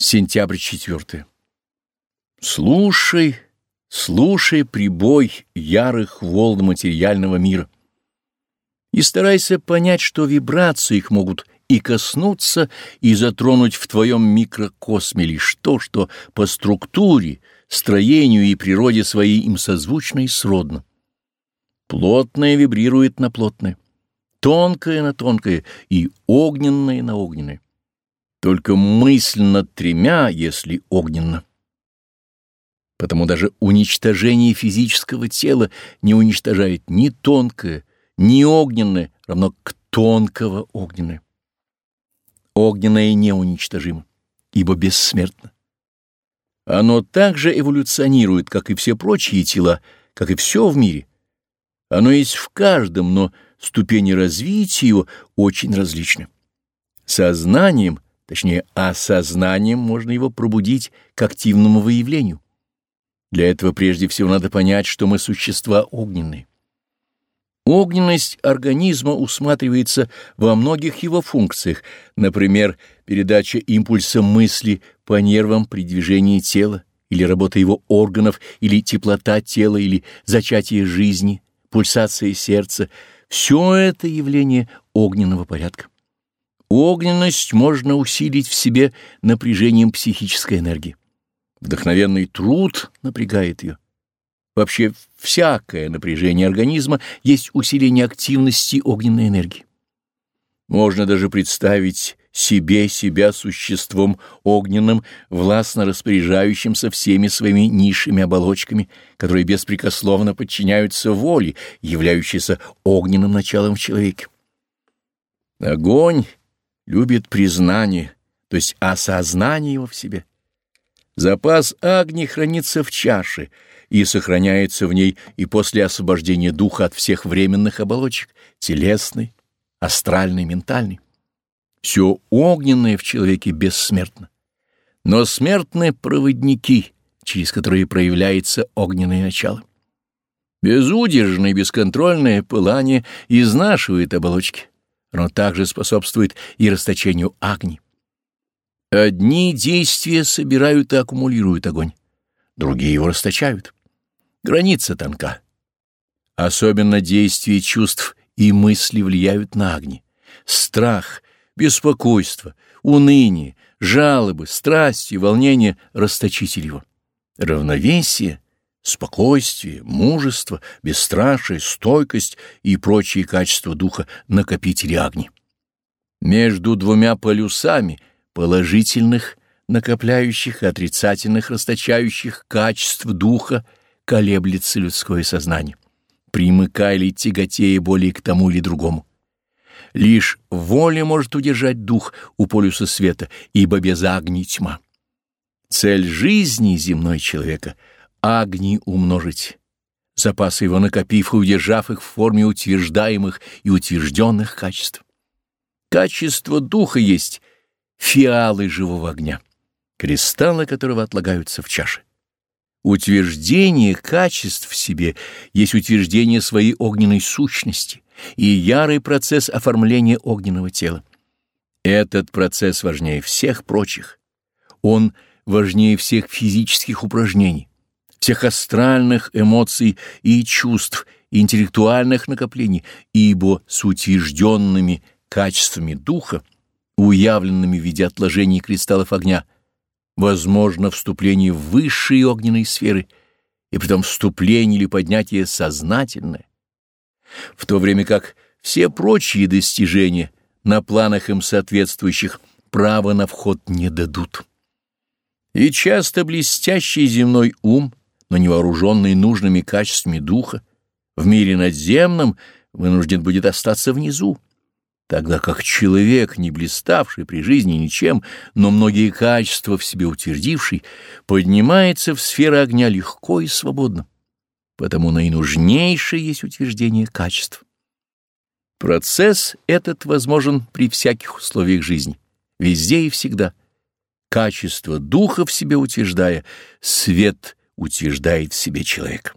Сентябрь 4. Слушай, слушай прибой ярых волн материального мира и старайся понять, что вибрации их могут и коснуться, и затронуть в твоем микрокосме лишь то, что по структуре, строению и природе своей им созвучно и сродно. Плотное вибрирует на плотное, тонкое на тонкое и огненное на огненное. Только мысль над тремя, если огненно. Потому даже уничтожение физического тела не уничтожает ни тонкое, ни огненное, равно к тонкого огненное. Огненное неуничтожимо, ибо бессмертно. Оно также эволюционирует, как и все прочие тела, как и все в мире. Оно есть в каждом, но ступени развития его очень различны. Сознанием — Точнее, осознанием можно его пробудить к активному выявлению. Для этого прежде всего надо понять, что мы существа огненные. Огненность организма усматривается во многих его функциях, например, передача импульса мысли по нервам при движении тела, или работа его органов, или теплота тела, или зачатие жизни, пульсация сердца — все это явление огненного порядка. Огненность можно усилить в себе напряжением психической энергии. Вдохновенный труд напрягает ее. Вообще всякое напряжение организма есть усиление активности огненной энергии. Можно даже представить себе себя существом огненным, властно распоряжающимся всеми своими низшими оболочками, которые беспрекословно подчиняются воле, являющейся огненным началом в человеке. Огонь любит признание, то есть осознание его в себе. Запас огни хранится в чаше и сохраняется в ней и после освобождения духа от всех временных оболочек, телесной, астральной, ментальной. Все огненное в человеке бессмертно. Но смертны проводники, через которые проявляется огненное начало. Безудержное бесконтрольное пылание изнашивает оболочки но также способствует и расточению огни. Одни действия собирают и аккумулируют огонь, другие его расточают. Граница тонка. Особенно действия чувств и мысли влияют на огни. Страх, беспокойство, уныние, жалобы, страсти, волнение — расточитель его. Равновесие — спокойствие, мужество, бесстрашие, стойкость и прочие качества духа накопители огни. Между двумя полюсами положительных, накопляющих и отрицательных, расточающих качеств духа колеблется людское сознание, примыкая или тяготея более к тому или другому. Лишь воля может удержать дух у полюса света, ибо без огни тьма. Цель жизни земной человека — агни умножить, запасы его накопив и удержав их в форме утверждаемых и утвержденных качеств. Качество духа есть фиалы живого огня, кристаллы которого отлагаются в чаше. Утверждение качеств в себе есть утверждение своей огненной сущности и ярый процесс оформления огненного тела. Этот процесс важнее всех прочих. Он важнее всех физических упражнений всех астральных эмоций и чувств, и интеллектуальных накоплений, ибо с утвержденными качествами духа, уявленными в виде отложений кристаллов огня, возможно вступление в высшие огненные сферы, и притом вступление или поднятие сознательное, в то время как все прочие достижения на планах им соответствующих права на вход не дадут. И часто блестящий земной ум но не вооруженный нужными качествами духа, в мире надземном вынужден будет остаться внизу, тогда как человек, не блиставший при жизни ничем, но многие качества в себе утвердивший, поднимается в сферы огня легко и свободно, потому наинужнейшее есть утверждение качеств. Процесс этот возможен при всяких условиях жизни, везде и всегда. Качество духа в себе утверждая, свет утверждает в себе человек.